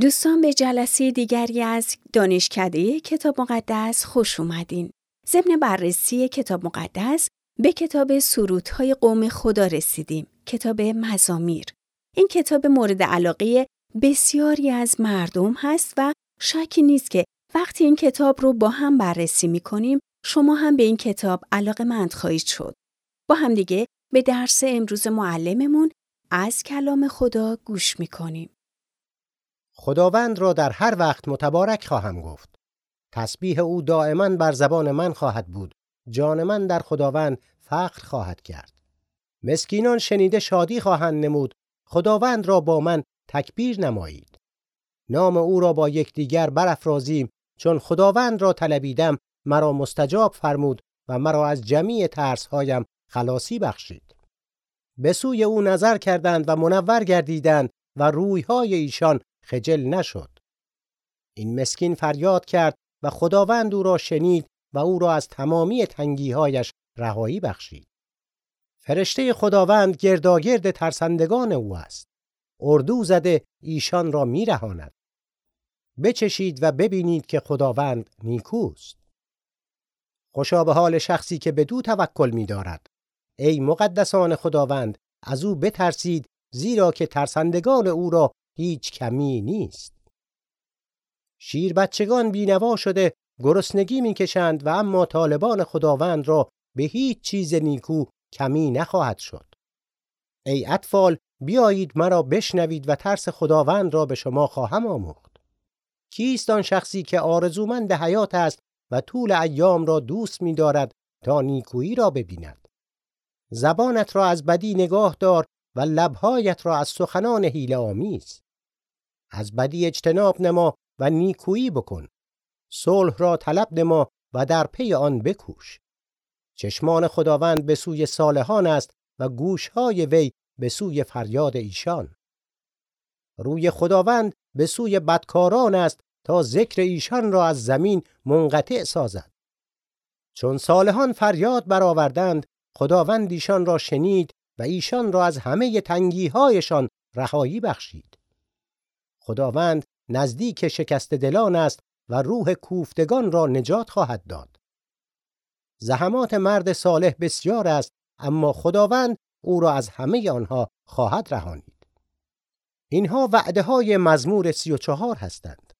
دوستان به جلسه دیگری از دانشکده کتاب مقدس خوش اومدین. ضمن بررسی کتاب مقدس به کتاب سرودهای قوم خدا رسیدیم. کتاب مزامیر. این کتاب مورد علاقه بسیاری از مردم هست و شکی نیست که وقتی این کتاب رو با هم بررسی می کنیم شما هم به این کتاب علاقه مند خواهید شد. با هم دیگه به درس امروز معلممون از کلام خدا گوش می کنیم. خداوند را در هر وقت متبارک خواهم گفت. تسبیح او دائما بر زبان من خواهد بود. جان من در خداوند فخر خواهد کرد. مسکینان شنیده شادی خواهند نمود. خداوند را با من تکبیر نمایید. نام او را با یکدیگر برافرازیم چون خداوند را طلبیدم مرا مستجاب فرمود و مرا از جمیع ترسهایم خلاصی بخشید. به سوی او نظر کردند و منور گردیدند و رویهای ایشان خجل نشد. این مسکین فریاد کرد و خداوند او را شنید و او را از تمامی تنگیهایش رهایی بخشید. فرشته خداوند گرداگرد ترسندگان او است. اردو زده ایشان را میرهاند. بچشید و ببینید که خداوند نیکوست. خوشا به حال شخصی که به دو توکل می دارد. ای مقدسان خداوند از او بترسید زیرا که ترسندگان او را هیچ کمی نیست. شیر بچگان بینوا شده گرسنگی می‌کشند و اما طالبان خداوند را به هیچ چیز نیکو کمی نخواهد شد. ای اطفال بیایید مرا بشنوید و ترس خداوند را به شما خواهم آموخت. کیست آن شخصی که آرزومند حیات است و طول ایام را دوست می دارد تا نیکویی را ببیند. زبانت را از بدی نگاه دار و لبهایت را از سخنان حیله آمیز. از بدی اجتناب نما و نیکویی بکن. صلح را طلب نما و در پی آن بکوش. چشمان خداوند به سوی صالحان است و گوشهای وی به سوی فریاد ایشان. روی خداوند به سوی بدکاران است تا ذکر ایشان را از زمین منقطع سازد. چون صالحان فریاد برآوردند خداوند ایشان را شنید و ایشان را از همه تنگیهایشان رهایی بخشید. خداوند نزدیک شکست دلان است و روح کوفتگان را نجات خواهد داد. زحمات مرد صالح بسیار است اما خداوند او را از همه آنها خواهد رهانید. اینها وعده های مزمور سی و چهار هستند.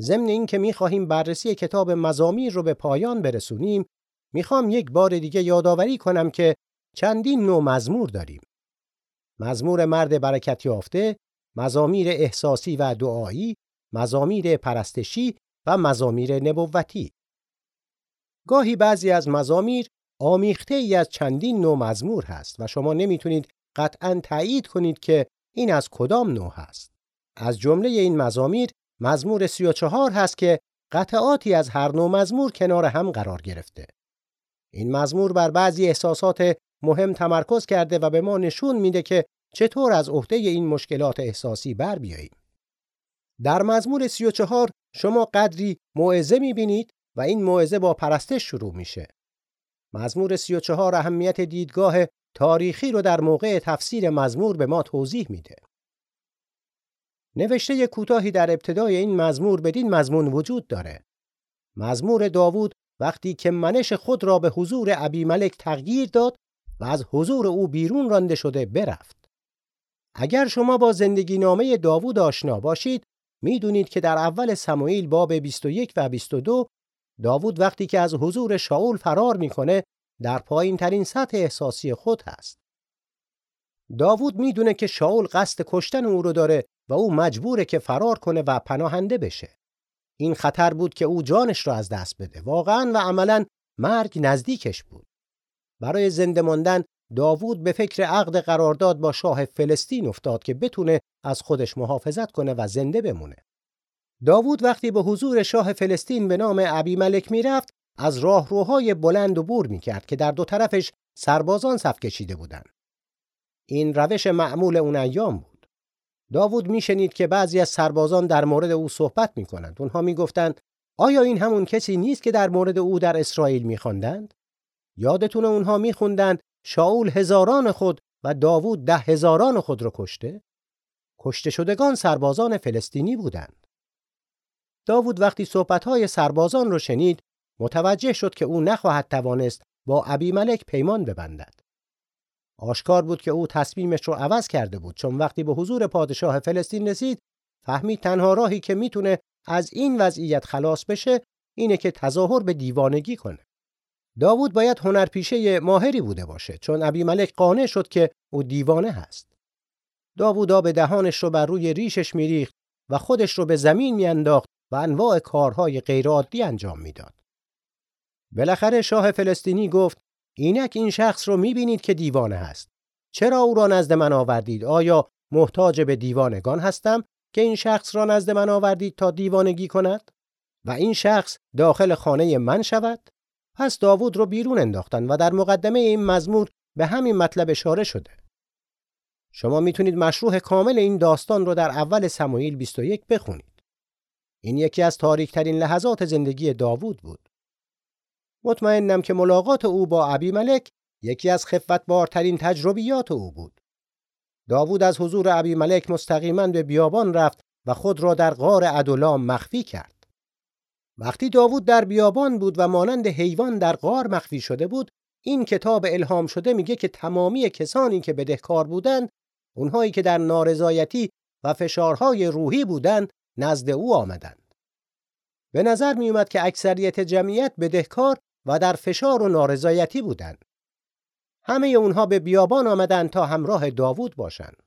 ضمن این که می‌خواهیم بررسی کتاب مزامیر رو به پایان برسونیم می‌خوام یک بار دیگه یادآوری کنم که چندین نوع مزمور داریم. مزمور مرد برکت یافته، مزامیر احساسی و دعایی، مزامیر پرستشی و مزامیر نبوتی. گاهی بعضی از مزامیر آمیخته ای از چندین نوع مزمور هست و شما نمی‌تونید قطعا تایید کنید که این از کدام نوع هست. از جمله این مزامیر مزمور 34 هست که قطعاتی از هر نوع مزمور کنار هم قرار گرفته. این مزمور بر بعضی احساسات مهم تمرکز کرده و به ما نشون میده که چطور از عهده این مشکلات احساسی بر بیاییم. در مزمور 34 شما قدری موعظه می‌بینید و این موعظه با پرستش شروع میشه. مزمور 34 اهمیت دیدگاه تاریخی رو در موقع تفسیر مزمور به ما توضیح میده. نوشته کوتاهی در ابتدای این مزمور بدین مضمون وجود داره. مزمور داوود وقتی که منش خود را به حضور ابی ملک تغییر داد و از حضور او بیرون رانده شده برفت. اگر شما با زندگی نامه داوود آشنا باشید می‌دونید که در اول سموئیل باب 21 و 22 داوود وقتی که از حضور شاول فرار می‌کنه در پایین ترین سطح احساسی خود هست. داوود می‌دونه که شاول قصد کشتن او رو داره و او مجبوره که فرار کنه و پناهنده بشه. این خطر بود که او جانش را از دست بده. واقعا و عملا مرگ نزدیکش بود. برای زنده ماندن داوود به فکر عقد قرارداد با شاه فلسطین افتاد که بتونه از خودش محافظت کنه و زنده بمونه. داوود وقتی به حضور شاه فلسطین به نام ابی ملک می‌رفت از راهروهای بلند و بور می‌کرد که در دو طرفش سربازان صف کشیده بودند. این روش معمول اون ایام بود. داوود میشنید که بعضی از سربازان در مورد او صحبت می‌کنند. اونها می‌گفتند آیا این همون کسی نیست که در مورد او در اسرائیل میخواندند؟ یادتون اونها میخوندند شاول هزاران خود و داوود ده هزاران خود را کشته؟ کشته شدگان سربازان فلسطینی بودند. داوود وقتی صحبتهای سربازان رو شنید متوجه شد که او نخواهد توانست با ملک پیمان ببندد. آشکار بود که او تصمیمش رو عوض کرده بود چون وقتی به حضور پادشاه فلسطین رسید فهمید تنها راهی که می‌تونه از این وضعیت خلاص بشه اینه که تظاهر به دیوانگی کنه. داوود باید هنرپیشه ماهری بوده باشه چون ملک قانع شد که او دیوانه هست. داوود به دهانش رو بر روی ریشش میریخت و خودش رو به زمین میانداخت و انواع کارهای غیرعادی انجام می‌داد. بالاخره شاه فلسطینی گفت اینک این شخص رو می‌بینید که دیوانه هست. چرا او را نزد من آوردید؟ آیا محتاج به دیوانگان هستم که این شخص را نزد من آوردید تا دیوانگی کند؟ و این شخص داخل خانه من شود؟ پس داوود رو بیرون انداختن و در مقدمه این مزمور به همین مطلب اشاره شده. شما می‌تونید مشروع کامل این داستان رو در اول سمایل 21 بخونید. این یکی از تاریکترین لحظات زندگی داوود بود. مطمئنم که ملاقات او با ملک یکی از خفتبارترین تجربیات او بود. داوود از حضور ملک مستقیما به بیابان رفت و خود را در غار ادولام مخفی کرد. وقتی داوود در بیابان بود و مانند حیوان در غار مخفی شده بود، این کتاب الهام شده میگه که تمامی کسانی که بدهکار بودند، اونهایی که در نارضایتی و فشارهای روحی بودند، نزد او آمدند. به نظر می اومد که اکثریت جمعیت بدهکار و در فشار و نارضایتی بودند. همه اونها به بیابان آمدند تا همراه داوود باشند.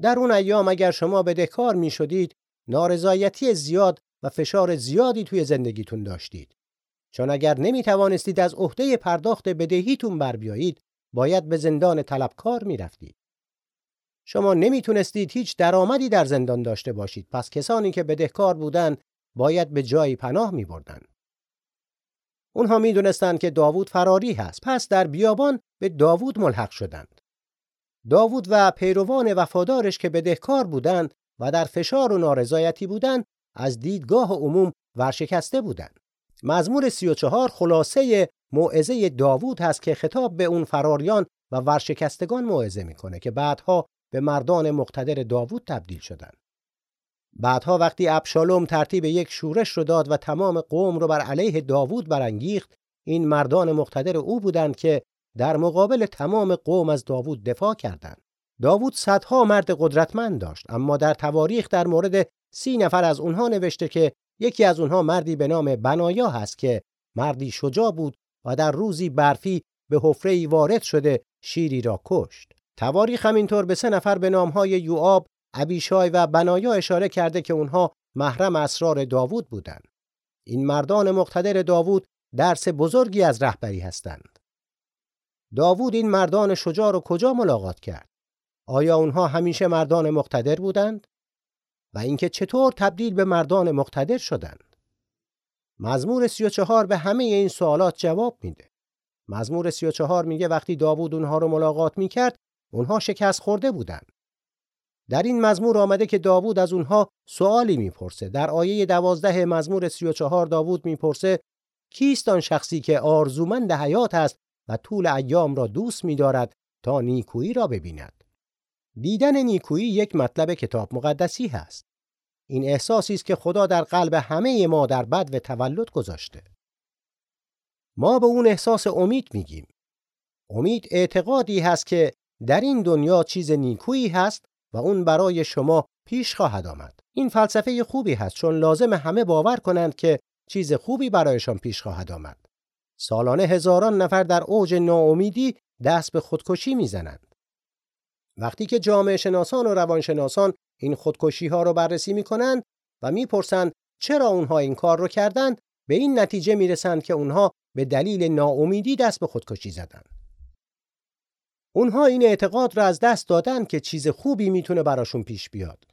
در اون ایام اگر شما بدهکار می شدید، نارضایتی زیاد و فشار زیادی توی زندگیتون داشتید. چون اگر نمی توانستید از عهده پرداخت بدهیتون بر بیایید، باید به زندان طلبکار می رفتید. شما نمی‌تونستید هیچ درآمدی در زندان داشته باشید پس کسانی که بدهکار بودند باید به جایی پناه می بردن. اونها می‌دونستند که داوود فراری هست پس در بیابان به داوود ملحق شدند. داوود و پیروان وفادارش که بدهکار بودند و در فشار و نارضایتی بودند از دیدگاه عموم ورشکسته بودند. مزمور 34 خلاصه موعظه داوود هست که خطاب به اون فراریان و ورشکستگان موعظه می‌کنه که بعدها به مردان مقتدر داوود تبدیل شدند. بعدها وقتی ابشالوم ترتیب یک شورش رو داد و تمام قوم رو بر علیه داوود برانگیخت این مردان مقتدر او بودند که در مقابل تمام قوم از داوود دفاع کردند داوود صدها مرد قدرتمند داشت اما در تواریخ در مورد سی نفر از اونها نوشته که یکی از اونها مردی به نام بنایا هست که مردی شجاع بود و در روزی برفی به حفره وارد شده شیری را کشت تواریخ همینطور به سه نفر به نامهای یوآب ابیشای و بنایا اشاره کرده که اونها محرم اسرار داوود بودند. این مردان مقتدر داوود درس بزرگی از رهبری هستند. داوود این مردان شجاع رو کجا ملاقات کرد؟ آیا اونها همیشه مردان مقتدر بودند؟ و اینکه چطور تبدیل به مردان مقتدر شدند؟ مزمور 34 به همه این سوالات جواب میده. مزمور 34 میگه وقتی داوود اونها رو ملاقات می‌کرد اونها شکست خورده بودند. در این مزمور آمده که داوود از اونها سوالی می‌پرسه در آیه دوازده مزمور 34 داوود می‌پرسه کیست آن شخصی که آرزومند حیات است و طول ایام را دوست می‌دارد تا نیکویی را ببیند دیدن نیکویی یک مطلب کتاب مقدسی هست این احساسی است که خدا در قلب همه ما در بد و تولد گذاشته ما به اون احساس امید میگیم امید اعتقادی هست که در این دنیا چیز نیکویی هست و اون برای شما پیش خواهد آمد. این فلسفه خوبی هست چون لازم همه باور کنند که چیز خوبی برایشان پیش خواهد آمد. سالانه هزاران نفر در اوج ناامیدی دست به خودکشی می‌زنند. وقتی که جامعه شناسان و روانشناسان این خودکشی ها رو بررسی می کنند و می‌پرسند چرا اونها این کار رو کردند به این نتیجه می‌رسند که اونها به دلیل ناامیدی دست به خودکشی زدند. اونها این اعتقاد را از دست دادن که چیز خوبی می‌تونه براشون پیش بیاد.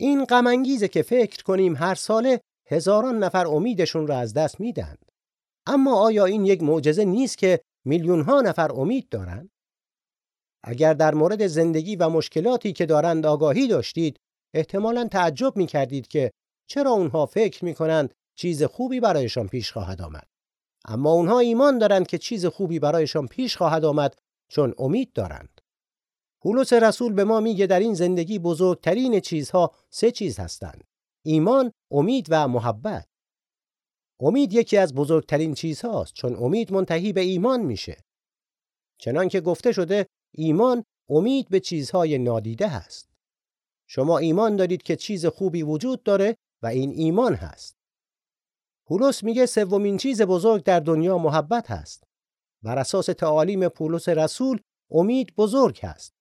این غم که فکر کنیم هر ساله هزاران نفر امیدشون را از دست میدن. اما آیا این یک معجزه نیست که میلیون ها نفر امید دارند؟ اگر در مورد زندگی و مشکلاتی که دارند آگاهی داشتید، احتمالاً تعجب می کردید که چرا اونها فکر می کنند چیز خوبی برایشان پیش خواهد آمد. اما اونها ایمان دارند که چیز خوبی برایشان پیش خواهد آمد چون امید دارند. پولس رسول به ما میگه در این زندگی بزرگترین چیزها سه چیز هستند. ایمان، امید و محبت. امید یکی از بزرگترین چیزهاست چون امید منتهی به ایمان میشه. چنانکه گفته شده ایمان امید به چیزهای نادیده هست. شما ایمان دارید که چیز خوبی وجود داره و این ایمان هست. پولس میگه سومین چیز بزرگ در دنیا محبت هست. بر اساس تعالیم پولس رسول امید بزرگ هست.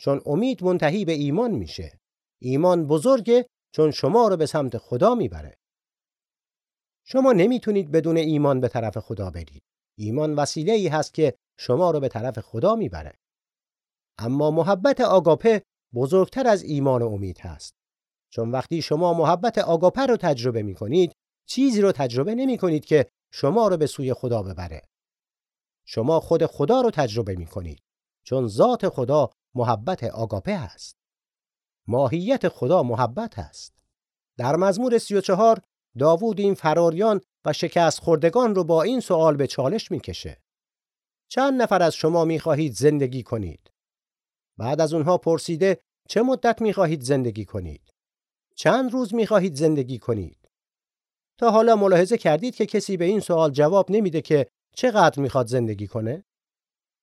چون امید منتهی به ایمان میشه. ایمان بزرگه چون شما رو به سمت خدا می‌بره. شما نمی‌تونید بدون ایمان به طرف خدا برید. ایمان وسیله ای هست که شما رو به طرف خدا می‌بره. اما محبت آگاپه بزرگتر از ایمان و امید هست. چون وقتی شما محبت آگاپه رو تجربه می کنید، چیزی رو تجربه نمی کنید که شما رو به سوی خدا ببره. شما خود خدا رو تجربه می کنید. چون ذات خدا محبت آگاپه هست. ماهیت خدا محبت هست. در مزمور 34 داوود این فراریان و شکست خوردگان رو با این سوال به چالش می‌کشه. چند نفر از شما می‌خواهید زندگی کنید؟ بعد از اونها پرسیده چه مدت می‌خواهید زندگی کنید؟ چند روز می‌خواهید زندگی کنید؟ تا حالا ملاحظه کردید که کسی به این سوال جواب نمیده که چقدر می‌خواد زندگی کنه؟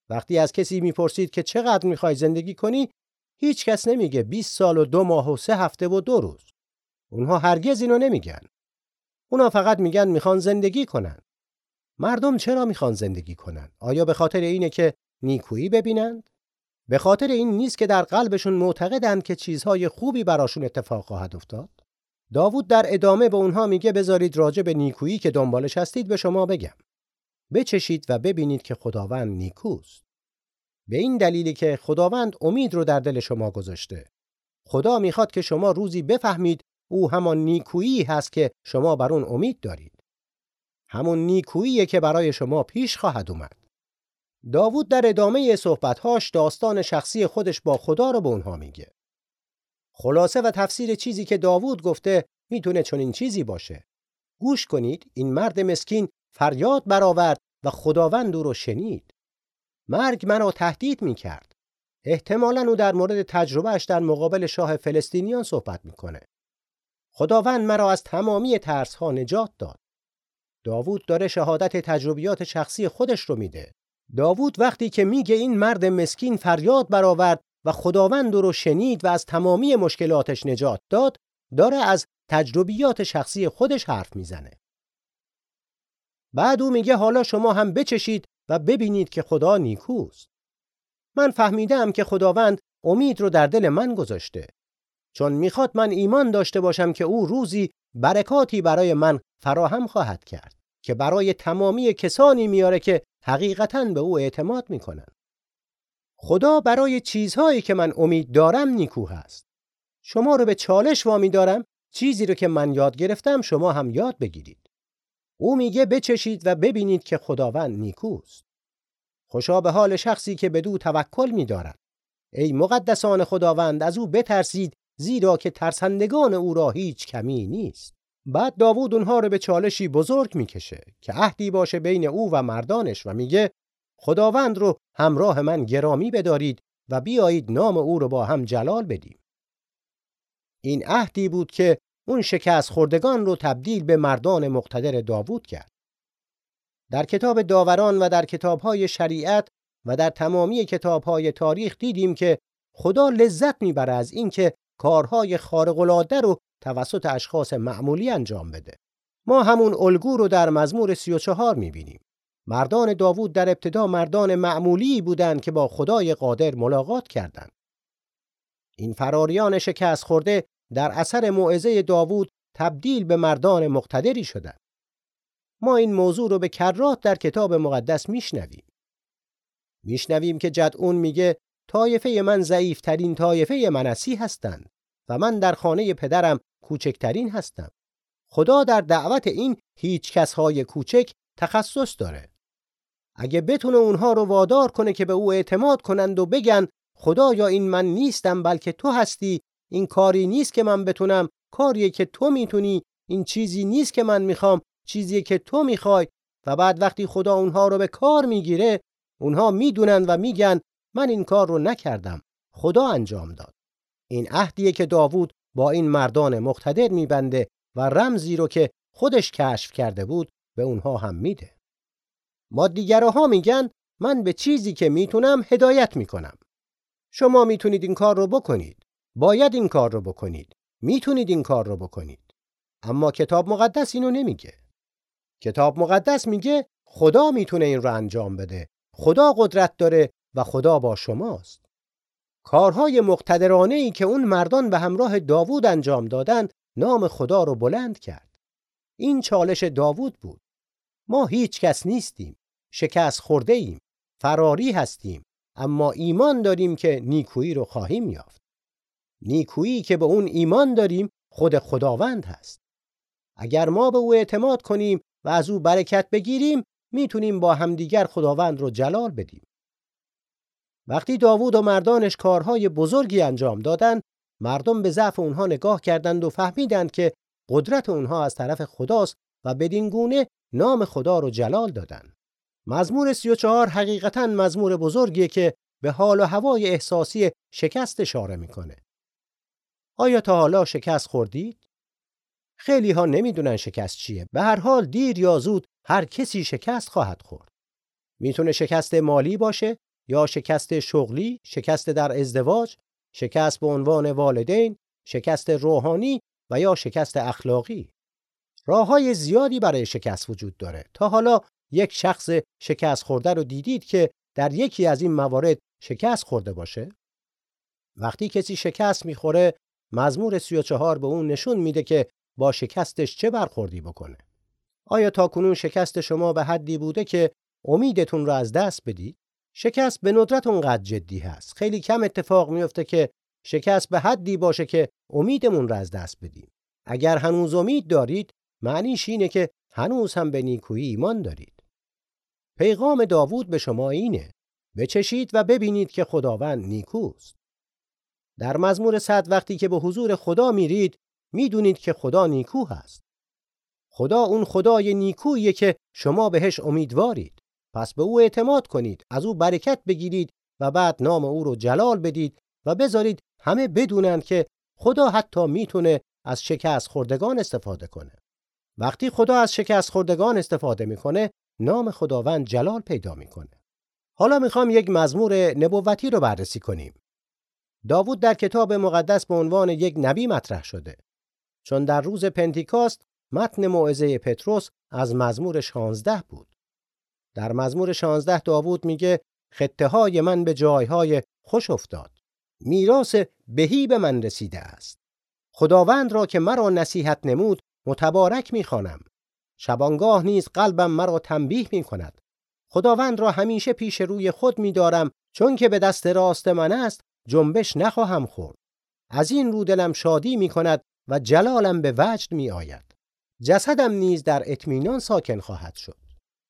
وقتی از کسی می‌پرسید که چقدر می‌خوای زندگی کنی، هیچ کس نمیگه 20 سال و دو ماه و سه هفته و دو روز. اونها هرگز اینو نمیگن. اونا فقط میگن می‌خوان زندگی کنن. مردم چرا می‌خوان زندگی کنن؟ آیا به خاطر اینه که نیکویی ببینند؟ به خاطر این نیست که در قلبشون معتقدند که چیزهای خوبی براشون اتفاق خواهد افتاد؟ داوود در ادامه به اونها میگه بذارید راجع به نیکویی که دنبالش هستید به شما بگم. بچشید و ببینید که خداوند نیکوست. به این دلیلی که خداوند امید رو در دل شما گذاشته. خدا می‌خواد که شما روزی بفهمید او همان نیکویی هست که شما بر اون امید دارید. همون نیکویی که برای شما پیش خواهد اومد. داوود در ادامه صحبتهاش داستان شخصی خودش با خدا رو به اونها میگه. خلاصه و تفسیر چیزی که داوود گفته می‌تونه چنین چیزی باشه. گوش کنید این مرد مسکین فریاد برآورد و خداوند او رو شنید. مرگ منو تهدید می‌کرد. احتمالا او در مورد تجربهش در مقابل شاه فلسطینیان صحبت می‌کنه. خداوند مرا از تمامی ترس ها نجات داد. داوود داره شهادت تجربیات شخصی خودش رو میده. داوود وقتی که میگه این مرد مسکین فریاد برآورد و خداوند رو شنید و از تمامی مشکلاتش نجات داد، داره از تجربیات شخصی خودش حرف می‌زنه. بعد او میگه حالا شما هم بچشید و ببینید که خدا نیکوست. من فهمیدم که خداوند امید رو در دل من گذاشته. چون می‌خواد من ایمان داشته باشم که او روزی برکاتی برای من فراهم خواهد کرد که برای تمامی کسانی میاره که حقیقتا به او اعتماد می‌کنن. خدا برای چیزهایی که من امید دارم نیکو هست. شما رو به چالش وامی دارم چیزی رو که من یاد گرفتم شما هم یاد بگیرید. او میگه بچشید و ببینید که خداوند نیکوست. خوشا به حال شخصی که به دو توکل میدارد. ای مقدسان خداوند از او بترسید زیرا که ترسندگان او را هیچ کمی نیست. بعد داوود اونها رو به چالشی بزرگ می‌کشه که عهدی باشه بین او و مردانش و میگه خداوند رو همراه من گرامی بدارید و بیایید نام او رو با هم جلال بدیم. این عهدی بود که اون شکست خوردگان رو تبدیل به مردان مقتدر داوود کرد. در کتاب داوران و در کتابهای شریعت و در تمامی کتابهای تاریخ دیدیم که خدا لذت می‌بره از اینکه کارهای خارق‌العاده رو توسط اشخاص معمولی انجام بده. ما همون الگو رو در مزمور 34 می‌بینیم. مردان داوود در ابتدا مردان معمولی بودند که با خدای قادر ملاقات کردند. این فراریان شکست خورده در اثر موعظه داوود تبدیل به مردان مقتدری شدند. ما این موضوع رو به کرات در کتاب مقدس میشنویم. میشنویم که جدعون میگه طایفه من ضعیفترین طایفه منسی هستند و من در خانه پدرم کوچکترین هستم. خدا در دعوت این هیچ کس های کوچک تخصص داره. اگه بتونه اونها رو وادار کنه که به او اعتماد کنند و بگن خدایا این من نیستم بلکه تو هستی. این کاری نیست که من بتونم. کاریه که تو می‌تونی. این چیزی نیست که من می‌خوام. چیزی که تو می‌خوای. و بعد وقتی خدا اونها رو به کار می‌گیره اونها می‌دونن و میگن من این کار رو نکردم. خدا انجام داد. این عهدیه که داوود با این مردان مقتدر میبنده و رمزی رو که خودش کشف کرده بود به اونها هم میده. مادیگراها میگن من به چیزی که می‌تونم هدایت می‌کنم. شما می‌تونید این کار رو بکنید. باید این کار رو بکنید. می‌تونید این کار رو بکنید. اما کتاب مقدس اینو نمیگه. کتاب مقدس میگه خدا می‌تونه این رو انجام بده. خدا قدرت داره و خدا با شماست. کارهای مقتدرانه ای که اون مردان به همراه داوود انجام دادن نام خدا رو بلند کرد. این چالش داوود بود. ما هیچ کس نیستیم شکست خورده ایم فراری هستیم اما ایمان داریم که نیکویی رو خواهیم یافت. نیکویی که به اون ایمان داریم خود خداوند هست. اگر ما به او اعتماد کنیم و از او برکت بگیریم می‌تونیم با همدیگر خداوند رو جلال بدیم. وقتی داوود و مردانش کارهای بزرگی انجام دادند مردم به ضعف اونها نگاه کردند و فهمیدند که قدرت اونها از طرف خداست و بدین گونه نام خدا رو جلال دادند مزمور 34 حقیقتا مزمور بزرگیه که به حال و هوای احساسی شکست اشاره می‌کنه. آیا تا حالا شکست خوردید؟ خیلی ها نمی‌دونن شکست چیه. به هر حال دیر یا زود هر کسی شکست خواهد خورد. می‌تونه شکست مالی باشه؟ یا شکست شغلی شکست در ازدواج شکست به عنوان والدین شکست روحانی و یا شکست اخلاقی. راه های زیادی برای شکست وجود داره. تا حالا یک شخص شکست خورده رو دیدید که در یکی از این موارد شکست خورده باشه؟ وقتی کسی شکست می‌خوره مزمور 34 به اون نشون میده که با شکستش چه برخوردی بکنه. آیا تا کنون شکست شما به حدی بوده که امیدتون رو از دست بدید؟ شکست به ندرت اونقدر جدی هست. خیلی کم اتفاق میفته که شکست به حدی باشه که امیدمون رو از دست بدیم. اگر هنوز امید دارید معنیش اینه که هنوز هم به نیکویی ایمان دارید. پیغام داوود به شما اینه بچشید و ببینید که خداوند نیکوست. در مزمور صد وقتی که به حضور خدا میرید می‌دونید که خدا نیکو هست. خدا اون خدای نیکویه که شما بهش امیدوارید. پس به او اعتماد کنید. از او برکت بگیرید و بعد نام او رو جلال بدید و بذارید همه بدونند که خدا حتی می‌تونه از شکست خوردگان استفاده کنه. وقتی خدا از شکست خوردگان استفاده می‌کنه نام خداوند جلال پیدا می‌کنه. حالا می‌خوام یک مزمور نبوتی رو بررسی کنیم. داوود در کتاب مقدس به عنوان یک نبی مطرح شده. چون در روز پنتیکاست متن موعظه پتروس از مزمور 16 بود. در مزمور 16 داوود میگه خطه های من به جایهای خوش افتاد میراث بهی به من رسیده است خداوند را که مرا نصیحت نمود متبارک می‌خوانم شبانگاه نیز قلبم مرا تنبیه می کند. خداوند را همیشه پیش روی خود می دارم چون که به دست راست من است جنبش نخواهم خورد. از این رو دلم شادی می کند و جلالم به وجد می آید. جسدم نیز در اطمینان ساکن خواهد شد.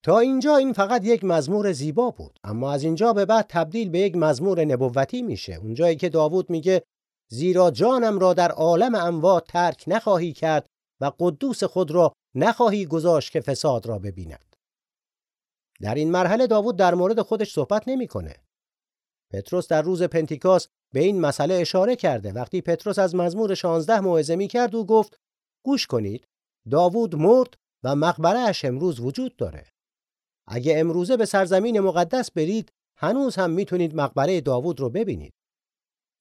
تا اینجا این فقط یک مزمور زیبا بود. اما از اینجا به بعد تبدیل به یک مزمور نبوتی میشه. اونجایی که داوود میگه زیرا جانم را در عالم اموات ترک نخواهی کرد و قدوس خود را نخواهی گذاشت که فساد را ببیند. در این مرحله داوود در مورد خودش صحبت نمی‌کنه. پتروس در روز پنتیکاس به این مسئله اشاره کرده. وقتی پتروس از مزمور 16 موعظه می کرد و گفت گوش کنید داوود مرد و مقبره اش امروز وجود داره. اگه امروزه به سرزمین مقدس برید هنوز هم می‌تونید مقبره داوود رو ببینید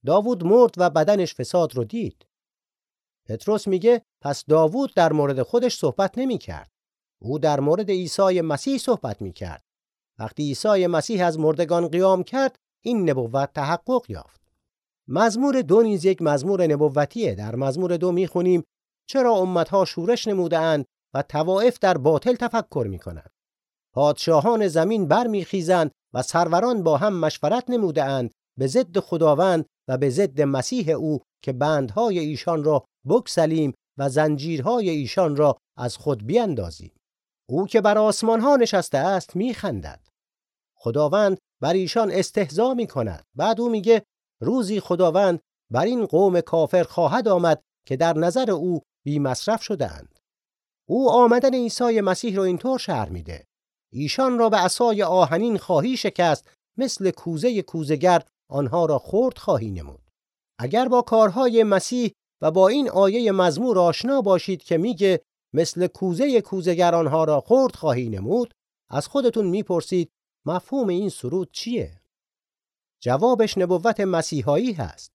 داوود مرد و بدنش فساد رو دید پتروس میگه پس داوود در مورد خودش صحبت نمی کرد. او در مورد عیسی مسیح صحبت می کرد. وقتی عیسی مسیح از مردگان قیام کرد این نبوت تحقق یافت. مزمور دو نیز یک مزمور نبوتیه. در مزمور دو می‌خونیم چرا امتها شورش نمودهاند و توائف در باطل تفکر می کنند. پادشاهان زمین برمیخیزند و سروران با هم مشورت نمودهاند به ضد خداوند و به ضد مسیح او که بندهای ایشان را بکسلیم و زنجیرهای ایشان را از خود بیندازیم. او که بر آسمان ها نشسته است میخندد. خداوند بر ایشان استهزا می کند بعد او میگه روزی خداوند بر این قوم کافر خواهد آمد که در نظر او بی مصرف شده اند. او آمدن عیسی مسیح را اینطور شهر میده. ایشان را به عصای آهنین خواهی شکست مثل کوزه کوزگر آنها را خرد خواهی نمود. اگر با کارهای مسیح و با این آیه مزمور آشنا باشید که میگه مثل کوزه کوزگر آنها را خرد خواهی نمود از خودتون می‌پرسید مفهوم این سرود چیه؟ جوابش نبوت مسیحایی هست.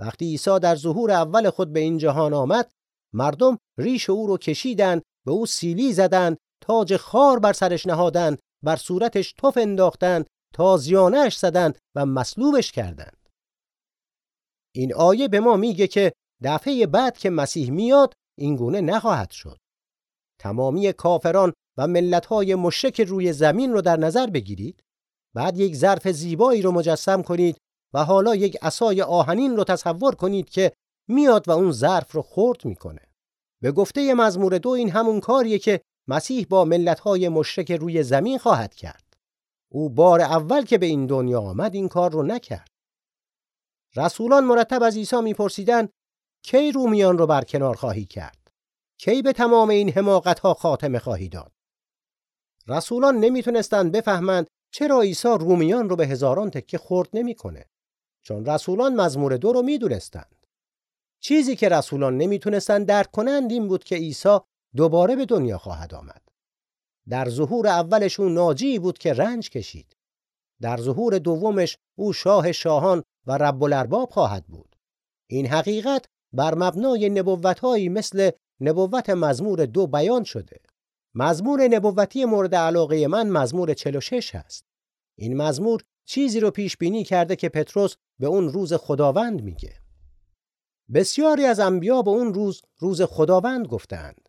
وقتی عیسی در ظهور اول خود به این جهان آمد مردم ریش او رو کشیدن به او سیلی زدند تاج خار بر سرش نهادند بر صورتش تف انداختند تازیانش زدند و مصلوبش کردند. این آیه به ما میگه که دفعه بعد که مسیح میاد این گونه نخواهد شد. تمامی کافران و ملت‌های مشرک روی زمین رو در نظر بگیرید. بعد یک ظرف زیبایی رو مجسم کنید و حالا یک عصای آهنین رو تصور کنید که میاد و اون ظرف رو خرد می‌کنه. به گفته مزمور دو این همون کاریه که مسیح با ملت‌های مشرک روی زمین خواهد کرد. او بار اول که به این دنیا آمد این کار رو نکرد. رسولان مرتب از عیسی میپرسیدن کی رومیان رو برکنار خواهی کرد؟ کی به تمام این حماقت‌ها خاتمه خواهی داد؟ رسولان نمی‌تونستند بفهمند چرا عیسی رومیان رو به هزاران تکه خرد نمی‌کنه چون رسولان مزمور دو رو می‌دونستند. چیزی که رسولان نمی‌تونستند درک کنند این بود که عیسی دوباره به دنیا خواهد آمد در ظهور اولش او ناجی بود که رنج کشید در ظهور دومش او شاه شاهان و رب الارباب خواهد بود این حقیقت بر مبنای نبوتهایی مثل نبوت مزمور دو بیان شده مزمور نبوتی مورد علاقه من مزمور 46 هست. این مزمور چیزی رو پیش بینی کرده که پتروس به اون روز خداوند میگه. بسیاری از انبیا به اون روز روز خداوند گفتند.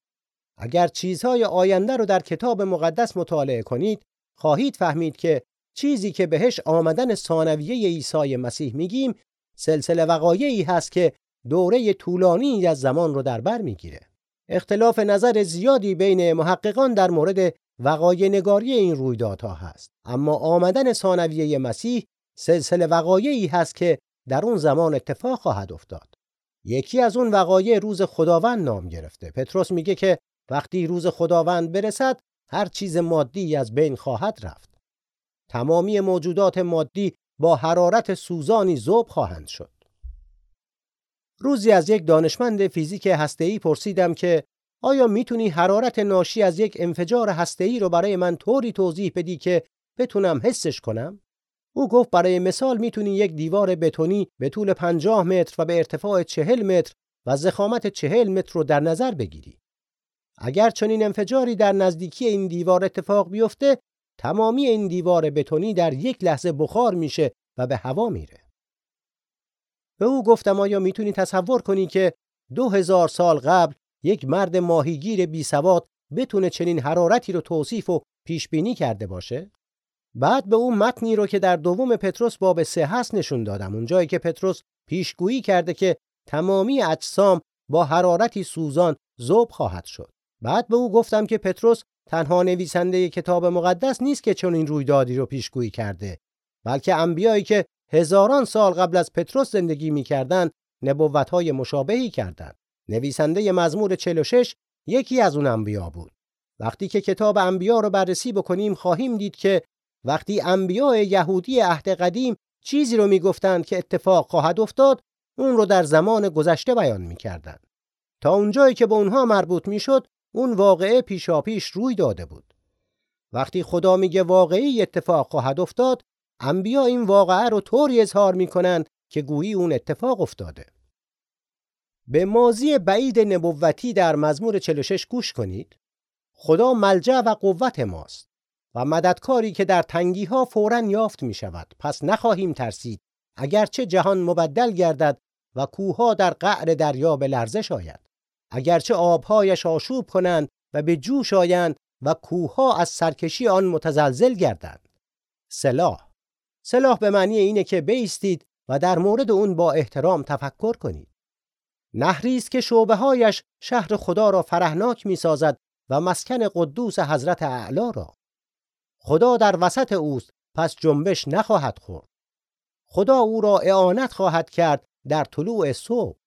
اگر چیزهای آینده رو در کتاب مقدس مطالعه کنید، خواهید فهمید که چیزی که بهش آمدن ثانویه عیسی مسیح میگیم، سلسله وقایعی هست که دوره طولانی از زمان رو در بر می‌گیره. اختلاف نظر زیادی بین محققان در مورد وقایع نگاری این رویدادها هست. اما آمدن ثانویه مسیح سلسله وقایعی هست که در اون زمان اتفاق خواهد افتاد. یکی از اون وقایع روز خداوند نام گرفته. پتروس میگه که وقتی روز خداوند برسد هر چیز مادی از بین خواهد رفت تمامی موجودات مادی با حرارت سوزانی ذوب خواهند شد روزی از یک دانشمند فیزیک هسته‌ای پرسیدم که آیا می‌تونی حرارت ناشی از یک انفجار هسته‌ای رو برای من طوری توضیح بدی که بتونم حسش کنم؟ او گفت برای مثال می‌تونی یک دیوار بتونی به طول 50 متر و به ارتفاع 40 متر و ضخامت 40 متر رو در نظر بگیری. اگر چنین انفجاری در نزدیکی این دیوار اتفاق بیفته، تمامی این دیوار بتونی در یک لحظه بخار میشه و به هوا میره. به او گفتم آیا می‌تونی تصور کنی که دو هزار سال قبل یک مرد ماهیگیر بی سواد بتونه چنین حرارتی رو توصیف و پیش بینی کرده باشه؟ بعد به اون متنی رو که در دوم پتروس باب سه هست نشون دادم اونجایی که پتروس پیشگویی کرده که تمامی اجسام با حرارتی سوزان ذوب خواهد شد. بعد به او گفتم که پتروس تنها نویسنده کتاب مقدس نیست که چون این رویدادی رو پیشگویی کرده بلکه انبیایی که هزاران سال قبل از پتروس زندگی می‌کردند نبوتهای مشابهی کردند. نویسنده مزمور 46 یکی از اون انبیا بود. وقتی که کتاب انبیا رو بررسی بکنیم خواهیم دید که وقتی انبیاء یهودی عهد قدیم چیزی رو می‌گفتند که اتفاق خواهد افتاد اون رو در زمان گذشته بیان می‌کردند. تا اونجایی که به اونها مربوط می‌شد اون واقعه پیشاپیش روی داده بود وقتی خدا میگه واقعی اتفاق خواهد افتاد انبیا این واقعه رو طوری اظهار می‌کنند که گویی اون اتفاق افتاده. به ماضی بعید نبوتی در مزمور 46 گوش کنید. خدا ملجع و قوت ماست و مددکاری که در تنگی ها فورا یافت می شود. پس نخواهیم ترسید اگرچه جهان مبدل گردد و کوها در قعر دریا به لرزش آید. اگرچه آبهایش آشوب کنند و به جوش آیند و کوها از سرکشی آن متزلزل گردند. سلاح سلاح به معنی اینه که بیستید و در مورد اون با احترام تفکر کنید. نهری است که شعبه هایش شهر خدا را فرهناک می سازد و مسکن قدوس حضرت اعلا را. خدا در وسط اوست پس جنبش نخواهد خورد. خدا او را اعانت خواهد کرد در طلوع صبح.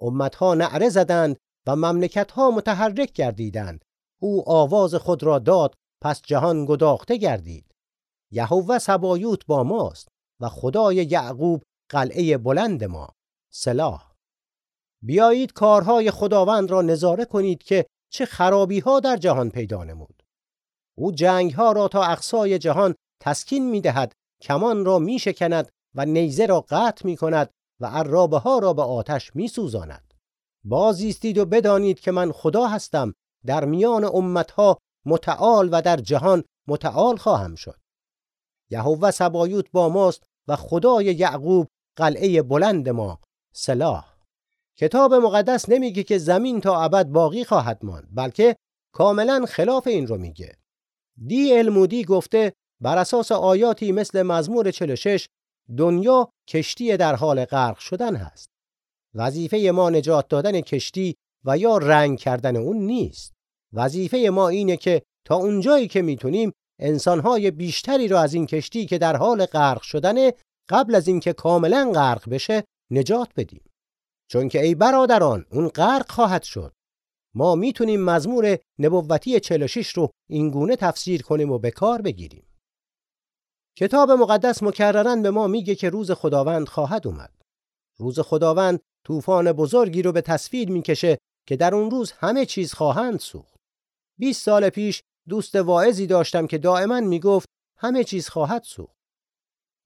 امتها نعره زدند و مملکتها متحرک گردیدند. او آواز خود را داد پس جهان گداخته گردید. یهوه سبایوت با ماست و خدای یعقوب قلعه بلند ما سلاح بیایید کارهای خداوند را نظاره کنید که چه خرابی ها در جهان پیدا نمود او جنگ ها را تا اقصای جهان تسکین می دهد کمان را می شکند و نیزه را قطع می کند و عرابه ها را به آتش می سوزاند بازیستید و بدانید که من خدا هستم. در میان امتها متعال و در جهان متعال خواهم شد. یهوه سبایوت با ماست و خدای یعقوب قلعه بلند ما سلاح. کتاب مقدس نمیگه که زمین تا ابد باقی خواهد ماند بلکه کاملا خلاف این رو میگه. دی المودی گفته بر اساس آیاتی مثل مزمور 46 دنیا کشتی در حال غرق شدن هست. وظیفه ما نجات دادن کشتی و یا رنگ کردن اون نیست. وظیفه ما اینه که تا اونجایی که می‌تونیم انسانهای بیشتری رو از این کشتی که در حال غرق شدن قبل از اینکه کاملا غرق بشه نجات بدیم. چون که ای برادران اون غرق خواهد شد. ما می‌تونیم مزمور نبوتی 46 رو اینگونه تفسیر کنیم و به کار بگیریم. کتاب مقدس مکررن به ما میگه که روز خداوند خواهد اومد. روز خداوند طوفان بزرگی رو به تصویر می‌کشه که در اون روز همه چیز خواهند سوخت. 20 سال پیش دوست واعظی داشتم که دائما می‌گفت همه چیز خواهد سوخت.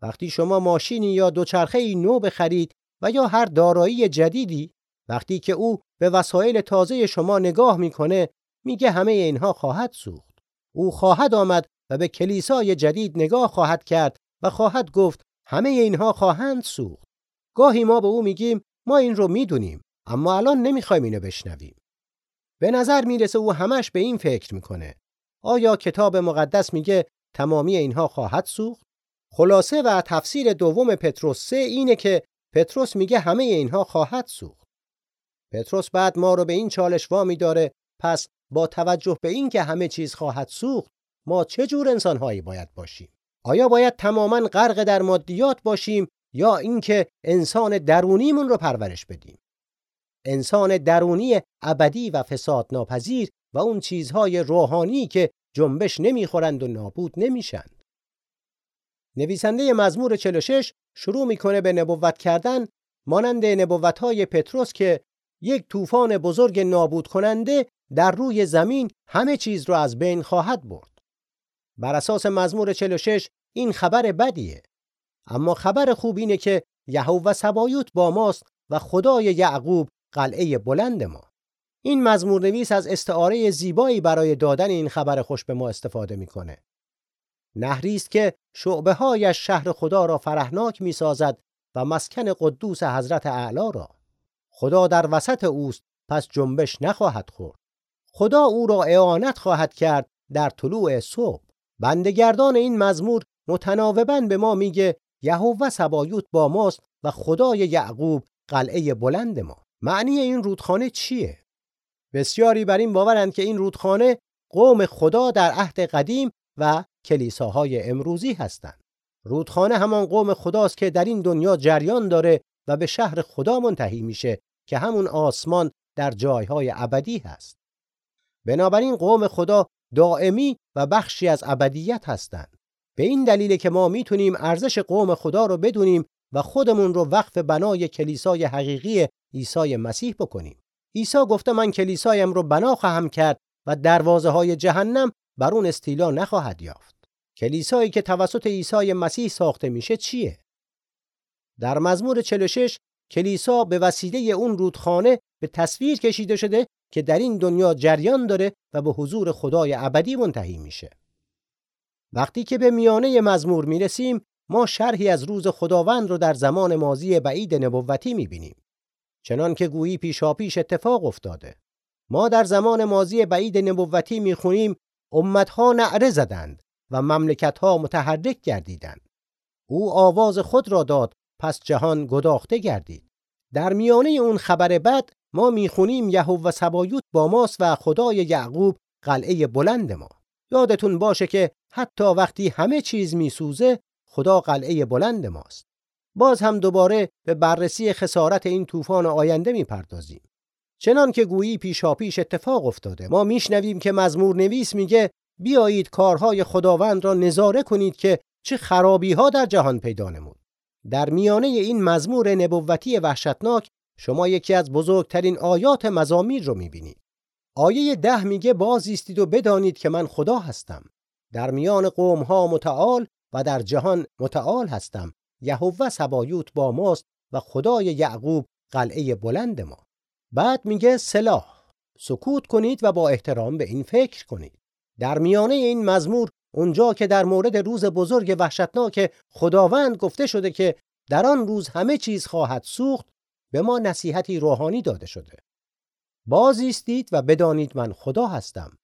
وقتی شما ماشینی یا دوچرخه ای نو بخرید و یا هر دارایی جدیدی وقتی که او به وسایل تازه شما نگاه می‌کنه میگه همه اینها خواهد سوخت. او خواهد آمد و به کلیسای جدید نگاه خواهد کرد و خواهد گفت همه اینها خواهند سوخت. گاهی ما به او میگیم ما این رو می‌دونیم اما الان نمی‌خوایم اینو بشنویم. به نظر می‌رسه او همش به این فکر می‌کنه. آیا کتاب مقدس میگه تمامی اینها خواهد سوخت؟ خلاصه و تفسیر دوم پتروس 3 اینه که پتروس میگه همه اینها خواهد سوخت. پتروس بعد ما رو به این چالش وامی داره پس با توجه به این که همه چیز خواهد سوخت ما چه جور انسانهایی باید باشیم؟ آیا باید تماما غرق در مادیات باشیم یا اینکه انسان درونیمون رو پرورش بدیم؟ انسان درونی ابدی و فساد ناپذیر و اون چیزهای روحانی که جنبش نمی‌خورند و نابود نمیشن نویسنده مزمور 46 شروع می‌کنه به نبوت کردن مانند نبوتهای پتروس که یک طوفان بزرگ نابود کننده در روی زمین همه چیز رو از بین خواهد برد. بر اساس مزمور 46 این خبر بدیه. اما خبر خوب اینه که یهوه سبایوت با ماست و خدای یعقوب قلعه بلند ما. این مزمور نویس از استعاره زیبایی برای دادن این خبر خوش به ما استفاده می‌کنه. نهری است که شعبه هایش شهر خدا را فرهناک می سازد و مسکن قدوس حضرت اعلا را خدا در وسط اوست پس جنبش نخواهد خورد خدا او را اعانت خواهد کرد در طلوع صبح بندگردان این مزمور متناوبا به ما میگه یهوه سبایوت با ماست و خدای یعقوب قلعه بلند ما معنی این رودخانه چیه بسیاری بر این باورند که این رودخانه قوم خدا در عهد قدیم و کلیساهای امروزی هستند. رودخانه همان قوم خداست که در این دنیا جریان داره و به شهر خدا منتهی میشه که همون آسمان در جایهای ابدی هست. بنابراین قوم خدا دائمی و بخشی از ابدیت هستند. به این دلیل که ما می‌تونیم ارزش قوم خدا رو بدونیم و خودمون رو وقف بنای کلیسای حقیقی عیسی مسیح بکنیم. عیسی گفته من کلیسایم رو بنا خواهم کرد و دروازه های جهنم بر اون استیلا نخواهد یافت. کلیسایی که توسط عیسی مسیح ساخته میشه چیه؟ در مزمور 46 کلیسا به وسیله اون رودخانه به تصویر کشیده شده که در این دنیا جریان داره و به حضور خدای ابدی منتهی میشه. وقتی که به میانه مزمور می‌رسیم ما شرحی از روز خداوند رو در زمان ماضی بعید نبوتی می‌بینیم. چنان که گویی پیشاپیش اتفاق افتاده. ما در زمان ماضی بعید نبوتی می‌خونیم امتها نعره زدند و مملکت ها متحرک گردیدند. او آواز خود را داد پس جهان گداخته گردید. در میانه اون خبر بد ما می‌خونیم یهوه سبایوت با ماست و خدای یعقوب قلعه بلند ما. یادتون باشه که حتی وقتی همه چیز میسوزه خدا قلعه بلند ماست. باز هم دوباره به بررسی خسارت این طوفان آینده می‌پردازیم. چنان که گویی پیشاپیش اتفاق افتاده ما میشنویم که مزمور نویس میگه بیایید کارهای خداوند را نظاره کنید که چه خرابی ها در جهان پیدا نمود در میانه این مزمور نبوتی وحشتناک شما یکی از بزرگترین آیات مزامیر رو می‌بینید. آیه ده میگه باز ایستید و بدانید که من خدا هستم. در میان قوم ها متعال و در جهان متعال هستم. یهوه سبایوت با ماست و خدای یعقوب قلعه بلند ما. بعد میگه سلاح. سکوت کنید و با احترام به این فکر کنید. در میانه این مزمور اونجا که در مورد روز بزرگ وحشتناک خداوند گفته شده که در آن روز همه چیز خواهد سوخت به ما نصیحتی روحانی داده شده. باز ایستید و بدانید من خدا هستم.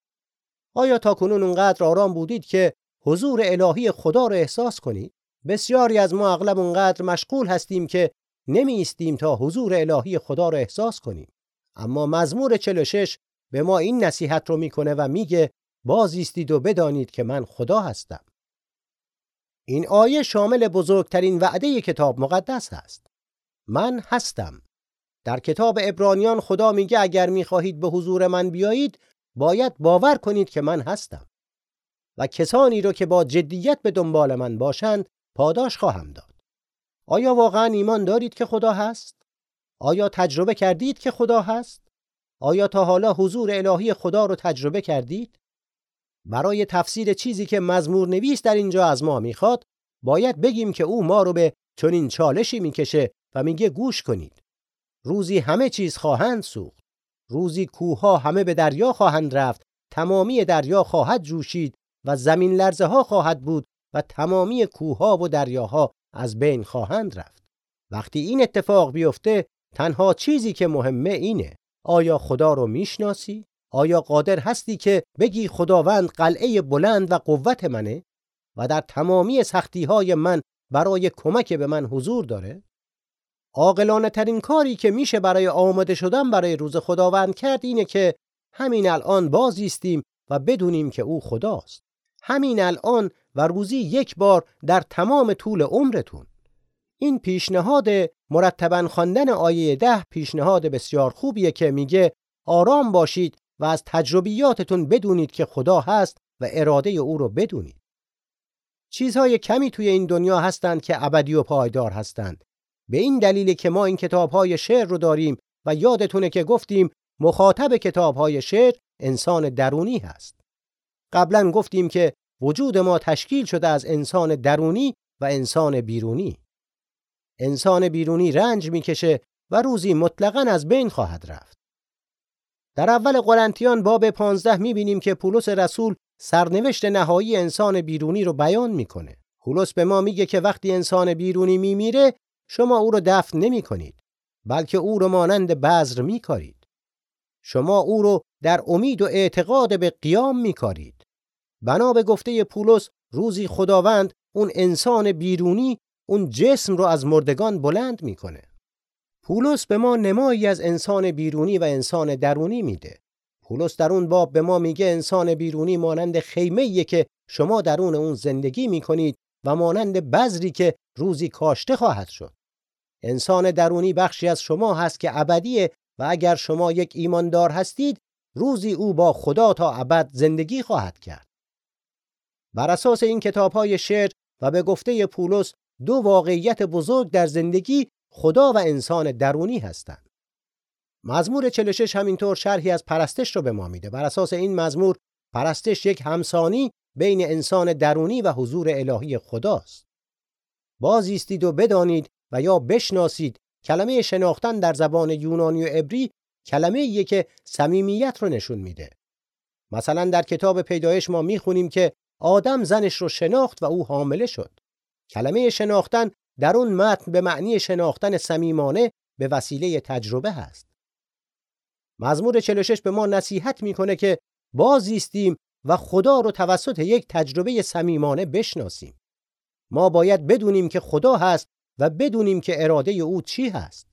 آیا تا کنون اونقدر آرام بودید که حضور الهی خدا را احساس کنید؟ بسیاری از ما اغلب اونقدر مشغول هستیم که نمی ایستیم تا حضور الهی خدا را احساس کنیم. اما مزمور 46 به ما این نصیحت رو می‌کنه و میگه باز ایستید و بدانید که من خدا هستم. این آیه شامل بزرگترین وعده کتاب مقدس است من هستم. در کتاب ابرانیان خدا میگه اگر می‌خواهید به حضور من بیایید باید باور کنید که من هستم. و کسانی رو که با جدیت به دنبال من باشند پاداش خواهم داد. آیا واقعا ایمان دارید که خدا هست؟ آیا تجربه کردید که خدا هست؟ آیا تا حالا حضور الهی خدا رو تجربه کردید؟ برای تفسیر چیزی که مزمور نویس در اینجا از ما می‌خواد باید بگیم که او ما رو به چنین چالشی می‌کشه و میگه گوش کنید. روزی همه چیز خواهند سوخت. روزی کوهها همه به دریا خواهند رفت. تمامی دریا خواهد جوشید و زمین لرزه ها خواهد بود و تمامی کوهها و دریاها از بین خواهند رفت. وقتی این اتفاق بیفته تنها چیزی که مهمه اینه. آیا خدا رو می‌شناسی؟ آیا قادر هستی که بگی خداوند قلعه بلند و قوت منه و در تمامی سختی های من برای کمک به من حضور داره؟ عاقلانه ترین کاری که میشه برای آماده شدن برای روز خداوند کرد اینه که همین الان بازیستیم و بدونیم که او خداست. همین الان و روزی یک بار در تمام طول عمرتون. این پیشنهاد مرتبا خواندن آیه ده پیشنهاد بسیار خوبیه که میگه آرام باشید و از تجربیاتتون بدونید که خدا هست و اراده او رو بدونید. چیزهای کمی توی این دنیا هستند که ابدی و پایدار هستند. به این دلیل که ما این کتابهای شعر رو داریم و یادتونه که گفتیم مخاطب کتابهای شعر انسان درونی هست. قبلا گفتیم که وجود ما تشکیل شده از انسان درونی و انسان بیرونی. انسان بیرونی رنج می‌کشه و روزی مطلقا از بین خواهد رفت. در اول قرنتیان باب 15 می‌بینیم که پولس رسول سرنوشت نهایی انسان بیرونی رو بیان می‌کنه. پولس به ما میگه که وقتی انسان بیرونی میمیره شما او رو دفن نمی کنید بلکه او رو مانند بذر میکارید. شما او رو در امید و اعتقاد به قیام میکارید. بنا به گفته پولس روزی خداوند اون انسان بیرونی اون جسم رو از مردگان بلند می‌کنه. پولس به ما نمایی از انسان بیرونی و انسان درونی میده. پولس در اون باب به ما میگه انسان بیرونی مانند خیمه که شما درون اون زندگی می‌کنید و مانند بذری که روزی کاشته خواهد شد. انسان درونی بخشی از شما هست که ابدیه و اگر شما یک ایماندار هستید روزی او با خدا تا ابد زندگی خواهد کرد. بر اساس این کتاب های شعر و به گفته پولس دو واقعیت بزرگ در زندگی خدا و انسان درونی هستند. مزمور 46 همینطور شرحی از پرستش رو به ما میده. بر اساس این مزمور پرستش یک همسانی بین انسان درونی و حضور الهی خداست. بازیستید و بدانید و یا بشناسید کلمه شناختن در زبان یونانی و عبری کلمه که صمیمیت رو نشون میده. مثلا در کتاب پیدایش ما می‌خونیم که آدم زنش رو شناخت و او حامله شد. کلمه شناختن در اون متن به معنی شناختن صمیمانه به وسیله تجربه هست. مزمور 46 به ما نصیحت می‌کنه که بازیستیم و خدا رو توسط یک تجربه صمیمانه بشناسیم. ما باید بدونیم که خدا هست و بدونیم که اراده او چی هست.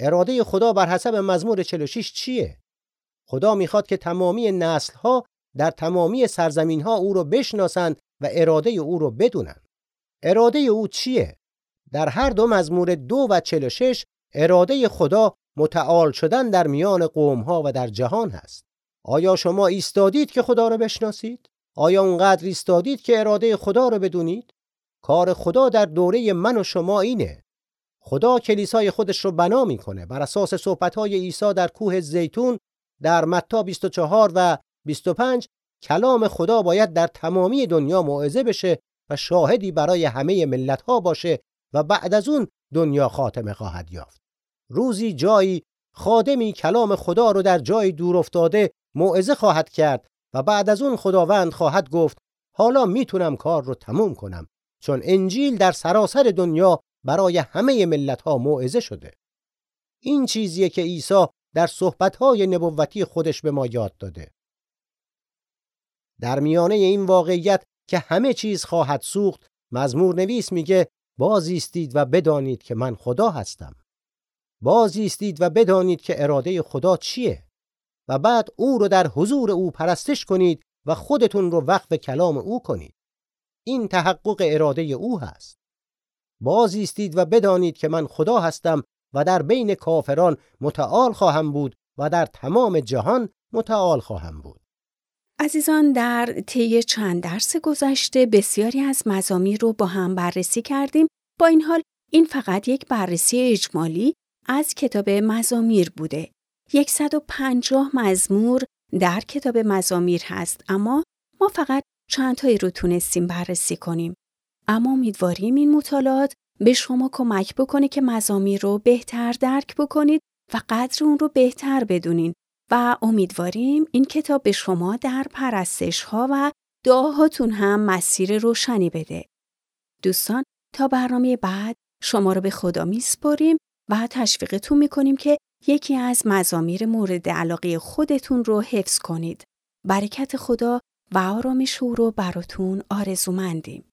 اراده خدا بر حسب مزمور 46 چیه؟ خدا می‌خواد که تمامی نسل ها در تمامی سرزمین ها او رو بشناسند و اراده او رو بدونن. اراده او چیه؟ در هر دو مزمور دو و 46 اراده خدا متعال شدن در میان قوم ها و در جهان هست. آیا شما ایستادید که خدا را بشناسید؟ آیا اونقدر ایستادید که اراده خدا را بدونید؟ کار خدا در دوره من و شما اینه. خدا کلیسای خودش رو بنا می‌کنه. بر اساس صحبت‌های عیسی در کوه زیتون در متی 24 و 25 کلام خدا باید در تمامی دنیا موعظه بشه و شاهدی برای همه ملت‌ها باشه و بعد از اون دنیا خاتمه خواهد یافت. روزی جایی خادمی کلام خدا رو در جای دور افتاده موعظه خواهد کرد و بعد از اون خداوند خواهد گفت حالا می‌تونم کار رو تموم کنم. چون انجیل در سراسر دنیا برای همه ملت‌ها موعظه شده. این چیزیه که عیسی در صحبت‌های نبوتی خودش به ما یاد داده. در میانه این واقعیت که همه چیز خواهد سوخت مزمور نویس میگه بازیستید و بدانید که من خدا هستم بازیستید و بدانید که اراده خدا چیه و بعد او رو در حضور او پرستش کنید و خودتون رو وقف کلام او کنید این تحقق اراده او هست. بازیستید و بدانید که من خدا هستم و در بین کافران متعال خواهم بود و در تمام جهان متعال خواهم بود. عزیزان در طی چند درس گذشته بسیاری از مزامیر رو با هم بررسی کردیم. با این حال این فقط یک بررسی اجمالی از کتاب مزامیر بوده. 150 مزمور در کتاب مزامیر هست اما ما فقط چند تایی رو تونستیم بررسی کنیم اما امیدواریم این مطالعات به شما کمک بکنه که مزامیر رو بهتر درک بکنید و قدر اون رو بهتر بدونین و امیدواریم این کتاب به شما در پرستش ها و دعاهاتون هم مسیر روشنی بده. دوستان تا برنامه بعد شما رو به خدا میسپاریم و تشویقتون می‌کنیم که یکی از مزامیر مورد علاقه خودتون رو حفظ کنید. برکت خدا و آرامش او رو براتون آرزومندیم.